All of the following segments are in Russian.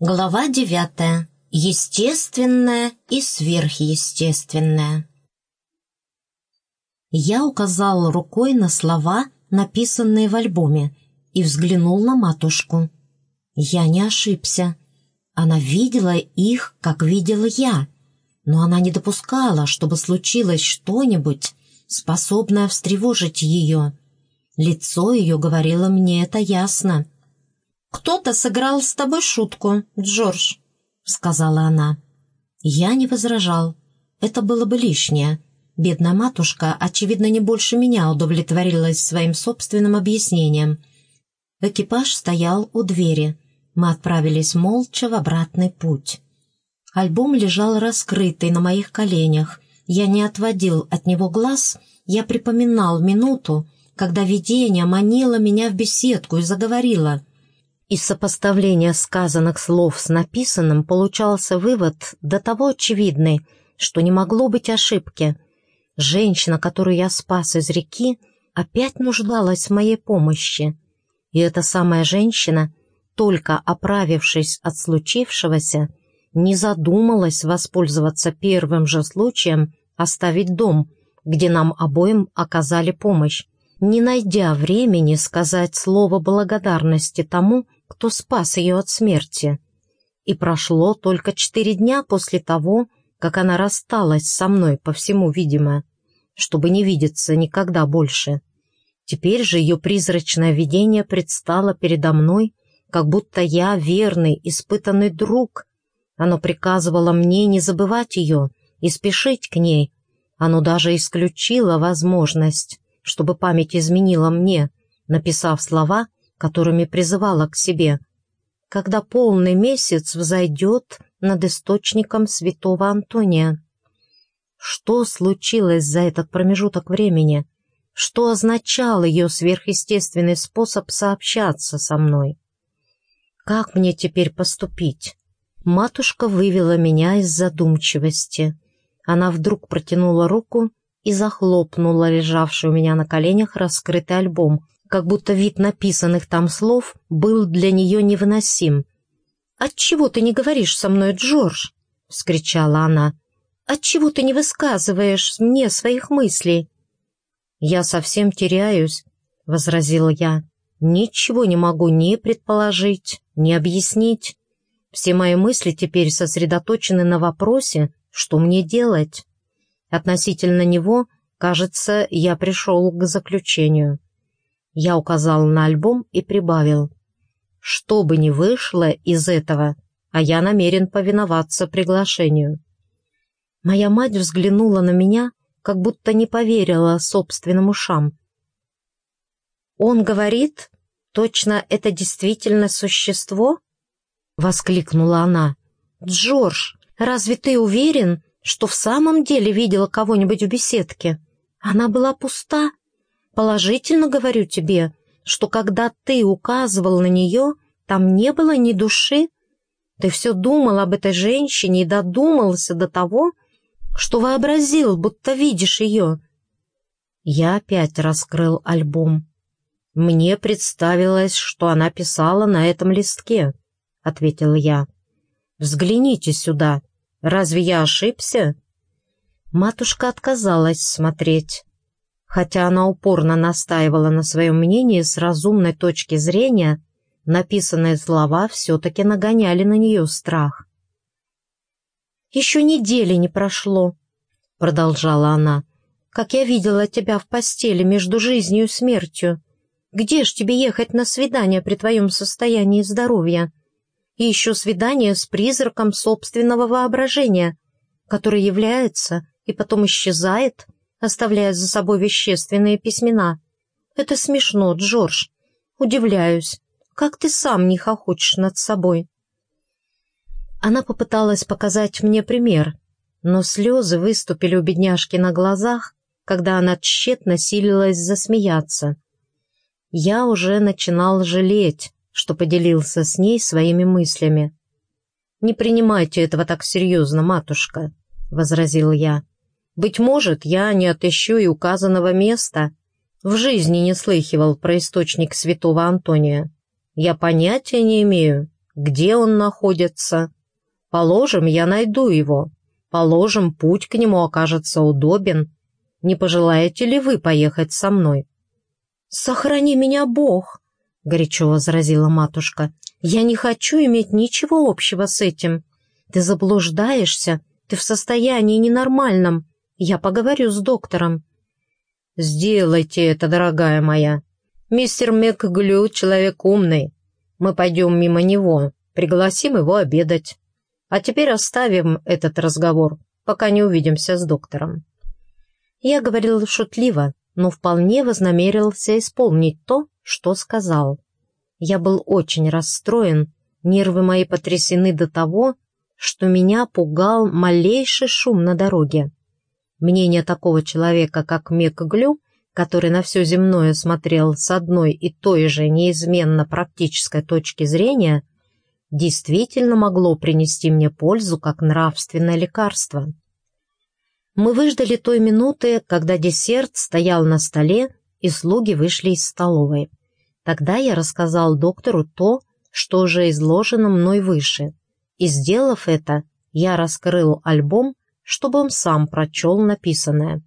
Глава девятая. Естественное и сверхъестественное. Я указал рукой на слова, написанные в альбоме, и взглянул на матушку. Я не ошибся. Она видела их, как видела я, но она не допускала, чтобы случилось что-нибудь, способное встревожить ее. Лицо ее говорило мне это ясно. «Кто-то сыграл с тобой шутку, Джордж», — сказала она. Я не возражал. Это было бы лишнее. Бедная матушка, очевидно, не больше меня удовлетворилась своим собственным объяснением. Экипаж стоял у двери. Мы отправились молча в обратный путь. Альбом лежал раскрытый на моих коленях. Я не отводил от него глаз, я припоминал минуту, когда видение манило меня в беседку и заговорило — из сопоставления сказанных слов с написанным получался вывод до того очевидный, что не могло быть ошибки. Женщина, которую я спас из реки, опять нуждалась в моей помощи. И эта самая женщина, только оправившись от случившегося, не задумалась воспользоваться первым же случаем оставить дом, где нам обоим оказали помощь, не найдя времени сказать слово благодарности тому, кто спас ее от смерти. И прошло только четыре дня после того, как она рассталась со мной, по всему видимо, чтобы не видеться никогда больше. Теперь же ее призрачное видение предстало передо мной, как будто я верный, испытанный друг. Оно приказывало мне не забывать ее и спешить к ней. Оно даже исключило возможность, чтобы память изменила мне, написав слова, которыми призывала к себе, когда полный месяц взойдет над источником святого Антония. Что случилось за этот промежуток времени? Что означал ее сверхъестественный способ сообщаться со мной? Как мне теперь поступить? Матушка вывела меня из задумчивости. Она вдруг протянула руку и захлопнула лежавший у меня на коленях раскрытый альбом, как будто вид написанных там слов был для нее невыносим. «Отчего ты не говоришь со мной, Джордж?» — вскричала она. «Отчего ты не высказываешь мне своих мыслей?» «Я совсем теряюсь», — возразила я. «Ничего не могу ни предположить, ни объяснить. Все мои мысли теперь сосредоточены на вопросе, что мне делать. Относительно него, кажется, я пришел к заключению. Я указал на альбом и прибавил. Что бы ни вышло из этого, а я намерен повиноваться приглашению. Моя мать взглянула на меня, как будто не поверила собственным ушам. «Он говорит, точно это действительно существо?» — воскликнула она. «Джордж, разве ты уверен, что в самом деле видела кого-нибудь в беседке? Она была пуста, Положительно говорю тебе, что когда ты указывал на нее, там не было ни души. Ты все думал об этой женщине и додумался до того, что вообразил, будто видишь ее. Я опять раскрыл альбом. «Мне представилось, что она писала на этом листке», — ответил я. «Взгляните сюда. Разве я ошибся?» Матушка отказалась смотреть. Хотя она упорно настаивала на своем мнении с разумной точки зрения, написанные слова все-таки нагоняли на нее страх. «Еще недели не прошло», — продолжала она, «как я видела тебя в постели между жизнью и смертью. Где ж тебе ехать на свидание при твоем состоянии здоровья? И еще свидание с призраком собственного воображения, который является и потом исчезает, оставляя за собой вещественные письмена. Это смешно, Джордж. Удивляюсь, как ты сам не хохочешь над собой. Она попыталась показать мне пример, но слезы выступили у бедняжки на глазах, когда она тщетно силилась засмеяться. Я уже начинал жалеть, что поделился с ней своими мыслями. «Не принимайте этого так серьезно, матушка», — возразил я. Быть может, я не отыщу и указанного места. В жизни не слыхивал про источник святого Антония. Я понятия не имею, где он находится. Положим, я найду его. Положим, путь к нему окажется удобен. Не пожелаете ли вы поехать со мной?» «Сохрани меня, Бог!» — горячо возразила матушка. «Я не хочу иметь ничего общего с этим. Ты заблуждаешься, ты в состоянии ненормальном. Я поговорю с доктором». «Сделайте это, дорогая моя. Мистер МакГлю — человек умный. Мы пойдем мимо него, пригласим его обедать. А теперь оставим этот разговор, пока не увидимся с доктором». Я говорил шутливо, но вполне вознамерился исполнить то, что сказал. Я был очень расстроен, нервы мои потрясены до того, что меня пугал малейший шум на дороге. Мнение такого человека, как Мек Глю, который на все земное смотрел с одной и той же неизменно практической точки зрения, действительно могло принести мне пользу как нравственное лекарство. Мы выждали той минуты, когда десерт стоял на столе, и слуги вышли из столовой. Тогда я рассказал доктору то, что уже изложено мной выше. И, сделав это, я раскрыл альбом, чтобы он сам прочел написанное.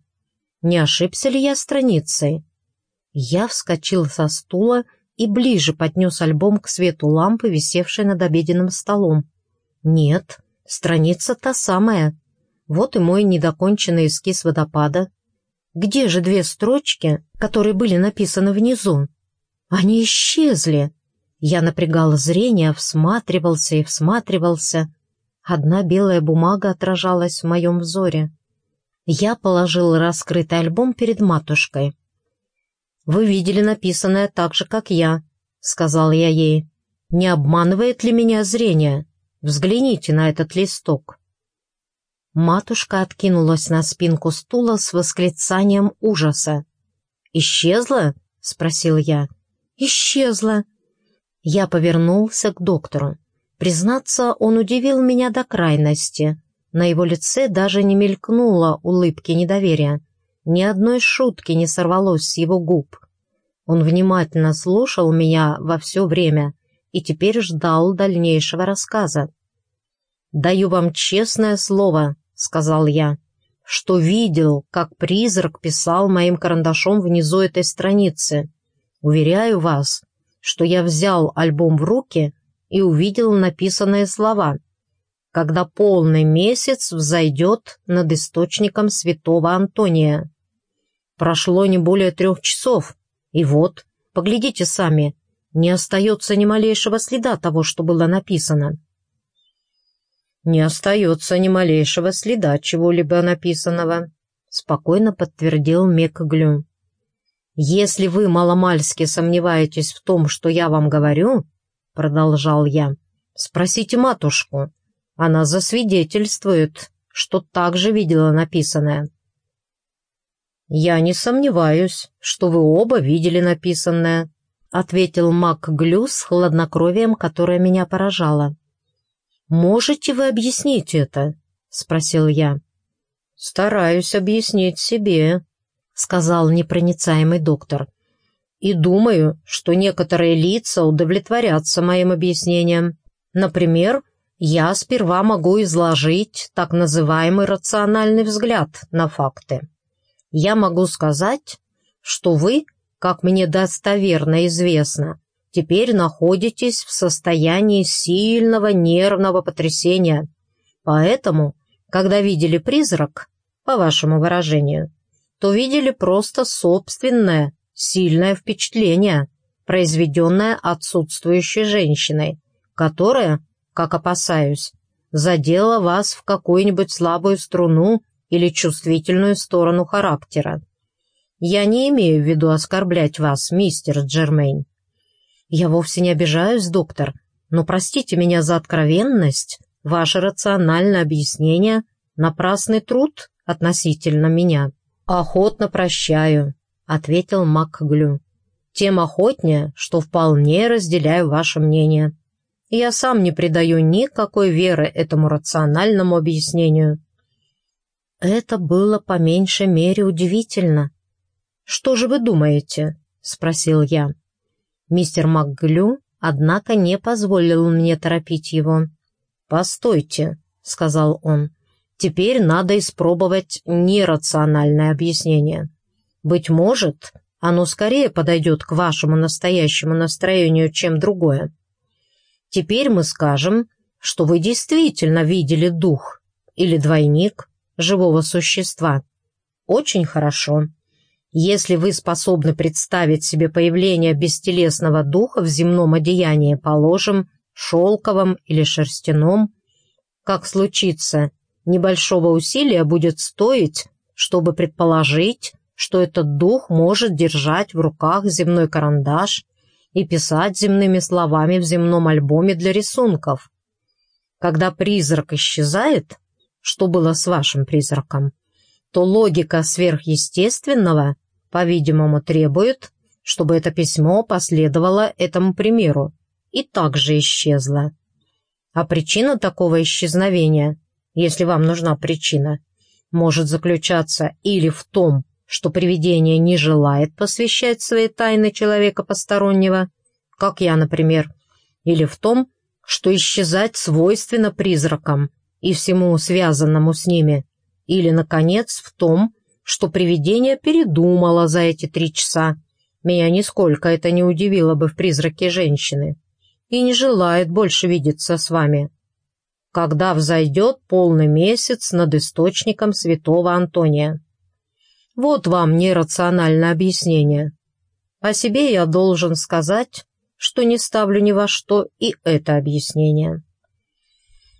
Не ошибся ли я страницей? Я вскочил со стула и ближе поднес альбом к свету лампы, висевшей над обеденным столом. Нет, страница та самая. Вот и мой недоконченный эскиз водопада. Где же две строчки, которые были написаны внизу? Они исчезли. Я напрягал зрение, всматривался и всматривался. Одна белая бумага отражалась в моем взоре. Я положил раскрытый альбом перед матушкой. «Вы видели написанное так же, как я», — сказал я ей. «Не обманывает ли меня зрение? Взгляните на этот листок». Матушка откинулась на спинку стула с восклицанием ужаса. «Исчезла?» — спросил я. «Исчезла». Я повернулся к доктору. Признаться, он удивил меня до крайности. На его лице даже не мелькнуло улыбки недоверия. Ни одной шутки не сорвалось с его губ. Он внимательно слушал меня во все время и теперь ждал дальнейшего рассказа. «Даю вам честное слово», — сказал я, — что видел, как призрак писал моим карандашом внизу этой страницы. Уверяю вас, что я взял альбом в руки и увидел написанные слова «Когда полный месяц взойдет над источником святого Антония». Прошло не более трех часов, и вот, поглядите сами, не остается ни малейшего следа того, что было написано не остается ни малейшего следа чего-либо написанного», — спокойно подтвердил Мекглю. «Если вы маломальски сомневаетесь в том, что я вам говорю», — продолжал я, — «спросите матушку. Она засвидетельствует, что также видела написанное». «Я не сомневаюсь, что вы оба видели написанное», — ответил Макглю с хладнокровием, которое меня поражало. «Можете вы объяснить это?» — спросил я. «Стараюсь объяснить себе», — сказал непроницаемый доктор. «И думаю, что некоторые лица удовлетворятся моим объяснением. Например, я сперва могу изложить так называемый рациональный взгляд на факты. Я могу сказать, что вы, как мне достоверно известно, теперь находитесь в состоянии сильного нервного потрясения. Поэтому, когда видели призрак, по вашему выражению, то видели просто собственное, сильное впечатление, произведенное отсутствующей женщиной, которая, как опасаюсь, задела вас в какую-нибудь слабую струну или чувствительную сторону характера. Я не имею в виду оскорблять вас, мистер Джермейн. «Я вовсе не обижаюсь, доктор, но простите меня за откровенность. Ваше рациональное объяснение — напрасный труд относительно меня». «Охотно прощаю», — ответил МакГлю. «Тем охотнее, что вполне разделяю ваше мнение. Я сам не придаю никакой веры этому рациональному объяснению». Это было по меньшей мере удивительно. «Что же вы думаете?» — спросил я. Мистер МакГлю однако не позволил мне торопить его. «Постойте», — сказал он, — «теперь надо испробовать нерациональное объяснение. Быть может, оно скорее подойдет к вашему настоящему настроению, чем другое. Теперь мы скажем, что вы действительно видели дух или двойник живого существа. Очень хорошо. Если вы способны представить себе появление бестелесного духа в земном одеянии, положим, шелковом или шерстяном, как случится, небольшого усилия будет стоить, чтобы предположить, что этот дух может держать в руках земной карандаш и писать земными словами в земном альбоме для рисунков. Когда призрак исчезает, что было с вашим призраком, то логика сверхъестественного, по-видимому, требует, чтобы это письмо последовало этому примеру и также исчезло. А причина такого исчезновения, если вам нужна причина, может заключаться или в том, что привидение не желает посвящать свои тайны человека постороннего, как я, например, или в том, что исчезать свойственно призракам и всему связанному с ними, или, наконец, в том, что привидение передумало за эти три часа. Меня нисколько это не удивило бы в призраке женщины. И не желает больше видеться с вами. Когда взойдет полный месяц над источником святого Антония. Вот вам нерациональное объяснение. О себе я должен сказать, что не ставлю ни во что и это объяснение.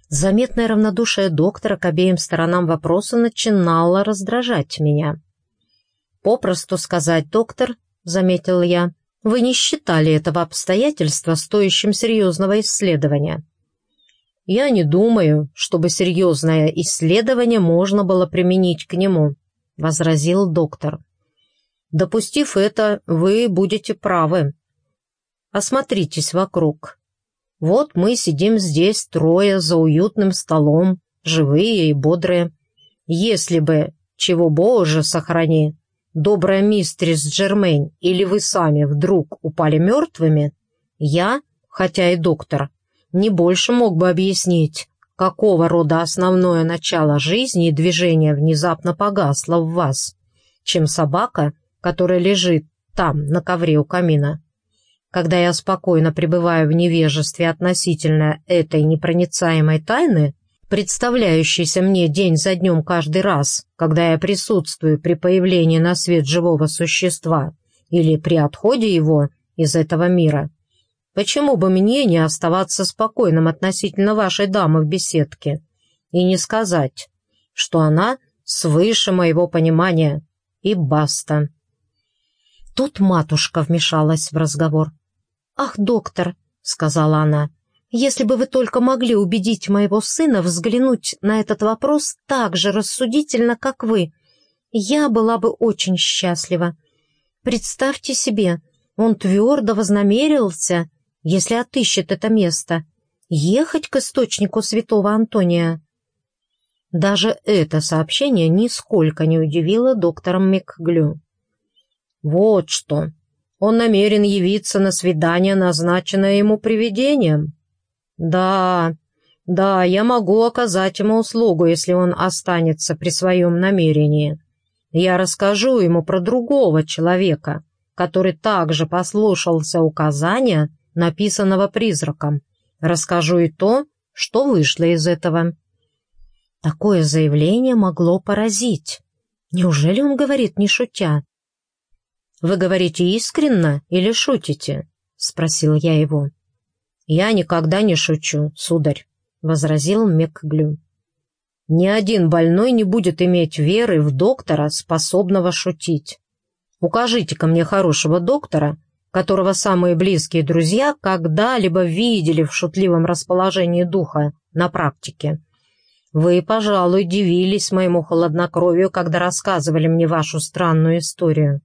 Заметное равнодушие доктора к обеим сторонам вопроса начинало раздражать меня. «Попросту сказать, доктор», — заметил я, — «вы не считали этого обстоятельства стоящим серьезного исследования». «Я не думаю, чтобы серьезное исследование можно было применить к нему», — возразил доктор. «Допустив это, вы будете правы. Осмотритесь вокруг. Вот мы сидим здесь трое за уютным столом, живые и бодрые. Если бы, чего боже сохрани, добрая мистерис Джермейн или вы сами вдруг упали мертвыми, я, хотя и доктор, не больше мог бы объяснить, какого рода основное начало жизни и движения внезапно погасло в вас, чем собака, которая лежит там, на ковре у камина. Когда я спокойно пребываю в невежестве относительно этой непроницаемой тайны, представляющейся мне день за днем каждый раз, когда я присутствую при появлении на свет живого существа или при отходе его из этого мира, Почему бы мне не оставаться спокойным относительно вашей дамы в беседке и не сказать, что она свыше моего понимания, и баста?» Тут матушка вмешалась в разговор. «Ах, доктор», — сказала она, — «если бы вы только могли убедить моего сына взглянуть на этот вопрос так же рассудительно, как вы, я была бы очень счастлива. Представьте себе, он твердо вознамерился если отыщет это место, ехать к источнику святого Антония. Даже это сообщение нисколько не удивило доктора Микглю. «Вот что! Он намерен явиться на свидание, назначенное ему привидением?» «Да, да, я могу оказать ему услугу, если он останется при своем намерении. Я расскажу ему про другого человека, который также послушался указания написанного призраком. Расскажу и то, что вышло из этого». Такое заявление могло поразить. Неужели он говорит не шутя? «Вы говорите искренно или шутите?» — спросил я его. «Я никогда не шучу, сударь», — возразил Мекглю. «Ни один больной не будет иметь веры в доктора, способного шутить. Укажите-ка мне хорошего доктора, которого самые близкие друзья когда-либо видели в шутливом расположении духа на практике. Вы, пожалуй, дивились моему холоднокровию, когда рассказывали мне вашу странную историю.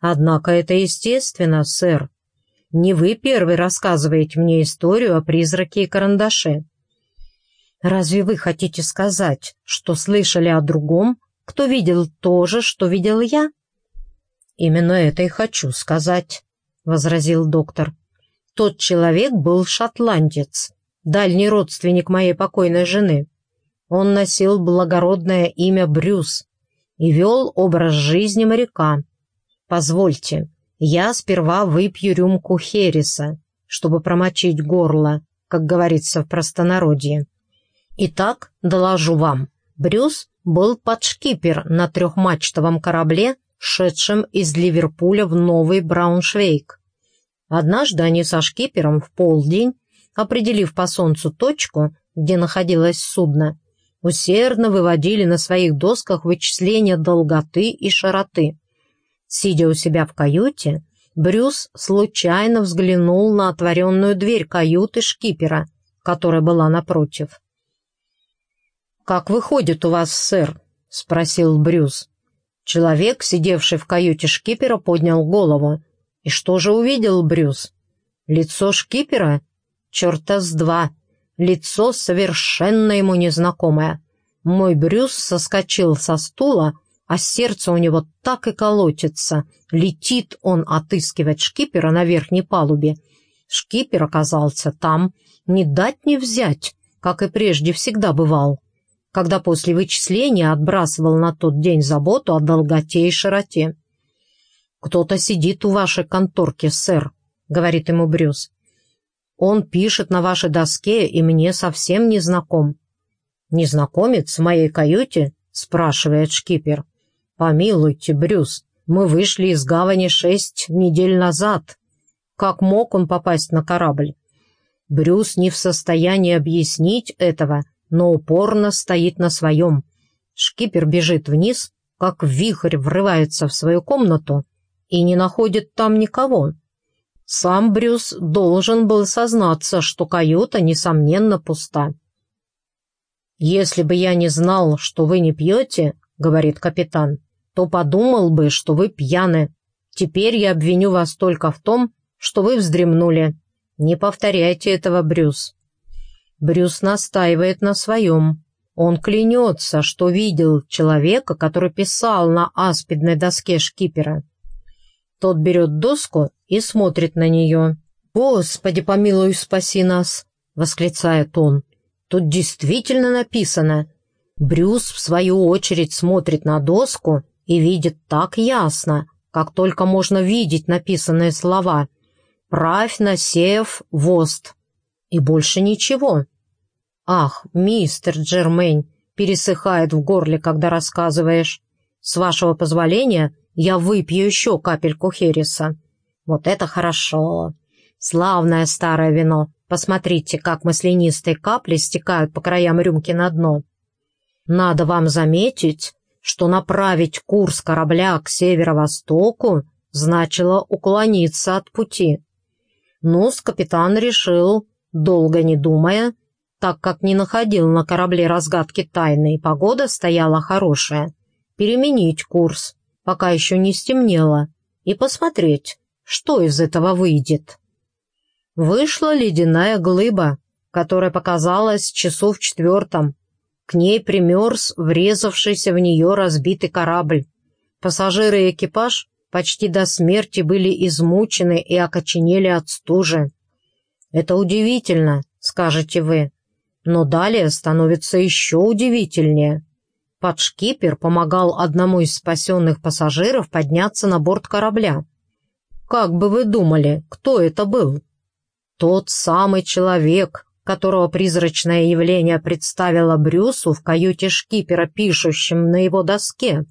Однако это естественно, сэр. Не вы первый рассказываете мне историю о призраке и карандаше. Разве вы хотите сказать, что слышали о другом, кто видел то же, что видел я? Именно это и хочу сказать возразил доктор. Тот человек был шотландец, дальний родственник моей покойной жены. Он носил благородное имя Брюс и вел образ жизни моряка. Позвольте, я сперва выпью рюмку Хереса, чтобы промочить горло, как говорится в простонародье. Итак, доложу вам, Брюс был подшкипер на трехмачтовом корабле, шедшем из Ливерпуля в Новый Брауншвейг. Однажды они со шкипером в полдень, определив по солнцу точку, где находилось судно, усердно выводили на своих досках вычисления долготы и широты. Сидя у себя в каюте, Брюс случайно взглянул на отворенную дверь каюты шкипера, которая была напротив. «Как выходит у вас, сэр?» — спросил Брюс. Человек, сидевший в каюте шкипера, поднял голову. И что же увидел Брюс? Лицо шкипера? Черта с два. Лицо совершенно ему незнакомое. Мой Брюс соскочил со стула, а сердце у него так и колотится. Летит он отыскивать шкипера на верхней палубе. Шкипер оказался там, не дать не взять, как и прежде всегда бывал когда после вычисления отбрасывал на тот день заботу о долготе и широте. «Кто-то сидит у вашей конторки, сэр», — говорит ему Брюс. «Он пишет на вашей доске и мне совсем не знаком». «Незнакомец в моей каюте?» — спрашивает шкипер. «Помилуйте, Брюс, мы вышли из гавани шесть недель назад. Как мог он попасть на корабль?» Брюс не в состоянии объяснить этого, — но упорно стоит на своем. Шкипер бежит вниз, как вихрь врывается в свою комнату и не находит там никого. Сам Брюс должен был сознаться, что каюта, несомненно, пуста. «Если бы я не знал, что вы не пьете, — говорит капитан, — то подумал бы, что вы пьяны. Теперь я обвиню вас только в том, что вы вздремнули. Не повторяйте этого, Брюс. Брюс настаивает на своем. Он клянется, что видел человека, который писал на аспидной доске шкипера. Тот берет доску и смотрит на нее. «Господи, помилуй, спаси нас!» — восклицает он. «Тут действительно написано». Брюс, в свою очередь, смотрит на доску и видит так ясно, как только можно видеть написанные слова «Правь на сев вост» и больше ничего. Ах, мистер Джермейн, пересыхает в горле, когда рассказываешь. С вашего позволения я выпью еще капельку хереса. Вот это хорошо. Славное старое вино. Посмотрите, как маслянистые капли стекают по краям рюмки на дно. Надо вам заметить, что направить курс корабля к северо-востоку значило уклониться от пути. Ну-с, капитан решил, долго не думая, так как не находил на корабле разгадки тайны и погода стояла хорошая, переменить курс, пока еще не стемнело, и посмотреть, что из этого выйдет. Вышла ледяная глыба, которая показалась часу в четвертом. К ней примерз врезавшийся в нее разбитый корабль. Пассажиры и экипаж почти до смерти были измучены и окоченели от стужи. «Это удивительно», — скажете вы. Но далее становится еще удивительнее. Подшкипер помогал одному из спасенных пассажиров подняться на борт корабля. Как бы вы думали, кто это был? Тот самый человек, которого призрачное явление представило Брюсу в каюте шкипера, пишущим на его доске.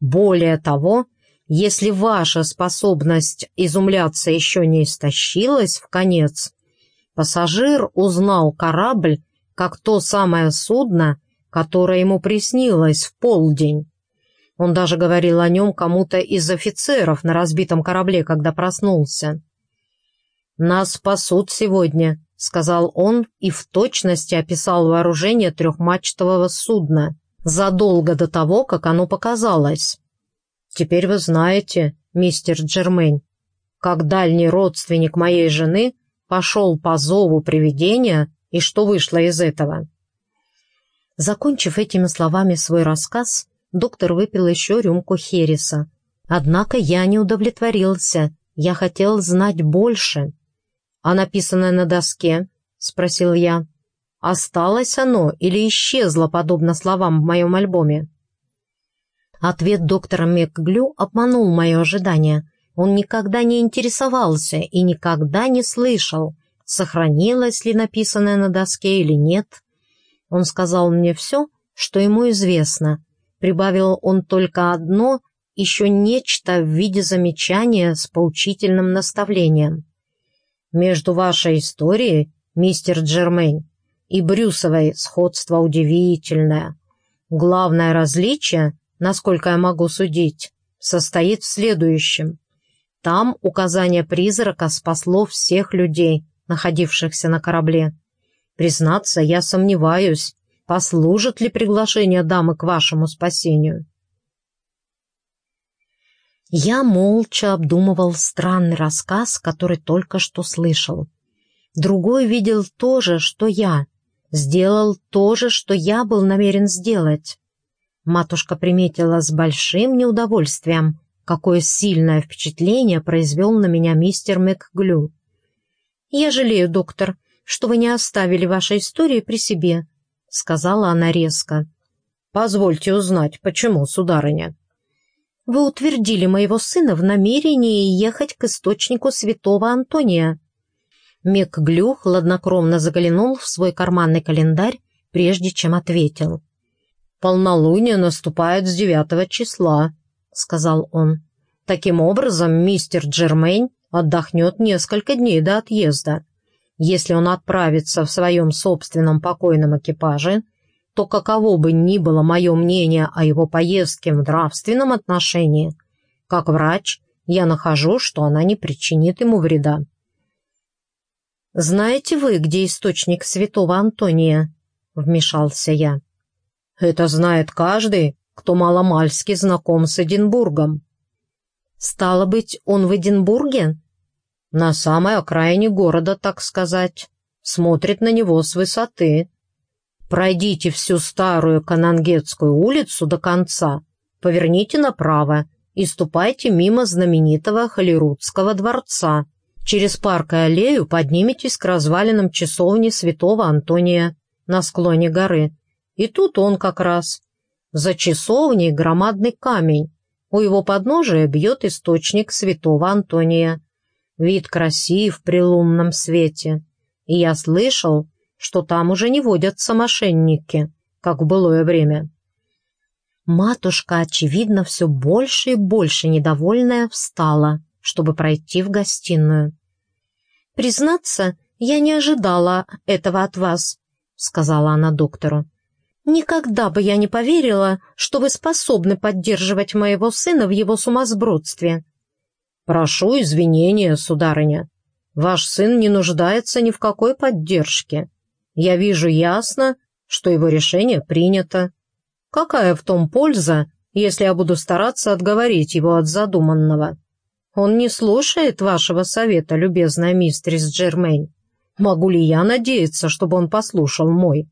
Более того, если ваша способность изумляться еще не истощилась в конец, Пассажир узнал корабль как то самое судно, которое ему приснилось в полдень. Он даже говорил о нем кому-то из офицеров на разбитом корабле, когда проснулся. «Нас спасут сегодня», — сказал он и в точности описал вооружение трехмачтового судна задолго до того, как оно показалось. «Теперь вы знаете, мистер Джермейн, как дальний родственник моей жены — пошел по зову привидения, и что вышло из этого. Закончив этими словами свой рассказ, доктор выпил еще рюмку Хереса. Однако я не удовлетворился, я хотел знать больше. «А написанное на доске?» — спросил я. «Осталось оно или исчезло, подобно словам в моем альбоме?» Ответ доктора Мекглю обманул мое ожидание. Он никогда не интересовался и никогда не слышал, сохранилось ли написанное на доске или нет. Он сказал мне все, что ему известно. Прибавил он только одно, еще нечто в виде замечания с поучительным наставлением. Между вашей историей, мистер Джермейн, и Брюсовой сходство удивительное. Главное различие, насколько я могу судить, состоит в следующем. Там указание призрака спасло всех людей, находившихся на корабле. Признаться, я сомневаюсь, послужит ли приглашение дамы к вашему спасению. Я молча обдумывал странный рассказ, который только что слышал. Другой видел то же, что я, сделал то же, что я был намерен сделать. Матушка приметила с большим неудовольствием, какое сильное впечатление произвел на меня мистер МcГлю. «Я жалею, доктор, что вы не оставили вашей истории при себе», — сказала она резко. «Позвольте узнать, почему, сударыня?» «Вы утвердили моего сына в намерении ехать к источнику святого Антония». МcГлю хладнокровно заглянул в свой карманный календарь, прежде чем ответил. «Полнолуние наступает с девятого числа», — сказал он. «Таким образом, мистер Джермейн отдохнет несколько дней до отъезда. Если он отправится в своем собственном покойном экипаже, то каково бы ни было мое мнение о его поездке в нравственном отношении, как врач я нахожу, что она не причинит ему вреда. «Знаете вы, где источник святого Антония?» — вмешался я. «Это знает каждый, кто маломальски знаком с Эдинбургом». «Стало быть, он в Эдинбурге?» «На самой окраине города, так сказать. Смотрит на него с высоты. Пройдите всю старую Канангетскую улицу до конца, поверните направо и ступайте мимо знаменитого Холерудского дворца. Через парк и аллею подниметесь к развалинам часовни святого Антония на склоне горы. И тут он как раз. За часовней громадный камень. У его подножия бьет источник святого Антония. Вид красив при лунном свете. И я слышал, что там уже не водятся мошенники, как в былое время. Матушка, очевидно, все больше и больше недовольная встала, чтобы пройти в гостиную. «Признаться, я не ожидала этого от вас», — сказала она доктору. «Никогда бы я не поверила, что вы способны поддерживать моего сына в его сумасбродстве». «Прошу извинения, сударыня. Ваш сын не нуждается ни в какой поддержке. Я вижу ясно, что его решение принято. Какая в том польза, если я буду стараться отговорить его от задуманного? Он не слушает вашего совета, любезная мистерис Джермейн. Могу ли я надеяться, чтобы он послушал мой?»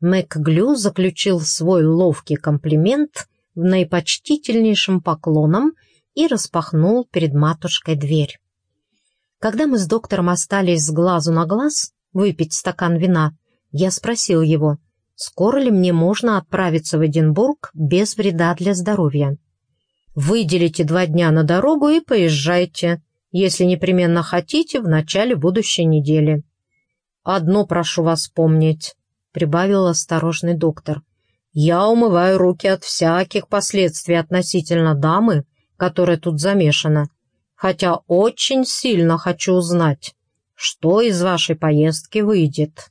МcГлю заключил свой ловкий комплимент в наипочтительнейшем поклоном и распахнул перед матушкой дверь. Когда мы с доктором остались с глазу на глаз выпить стакан вина, я спросил его, скоро ли мне можно отправиться в Эдинбург без вреда для здоровья. «Выделите два дня на дорогу и поезжайте, если непременно хотите, в начале будущей недели. Одно прошу вас помнить прибавил осторожный доктор. «Я умываю руки от всяких последствий относительно дамы, которая тут замешана, хотя очень сильно хочу узнать, что из вашей поездки выйдет».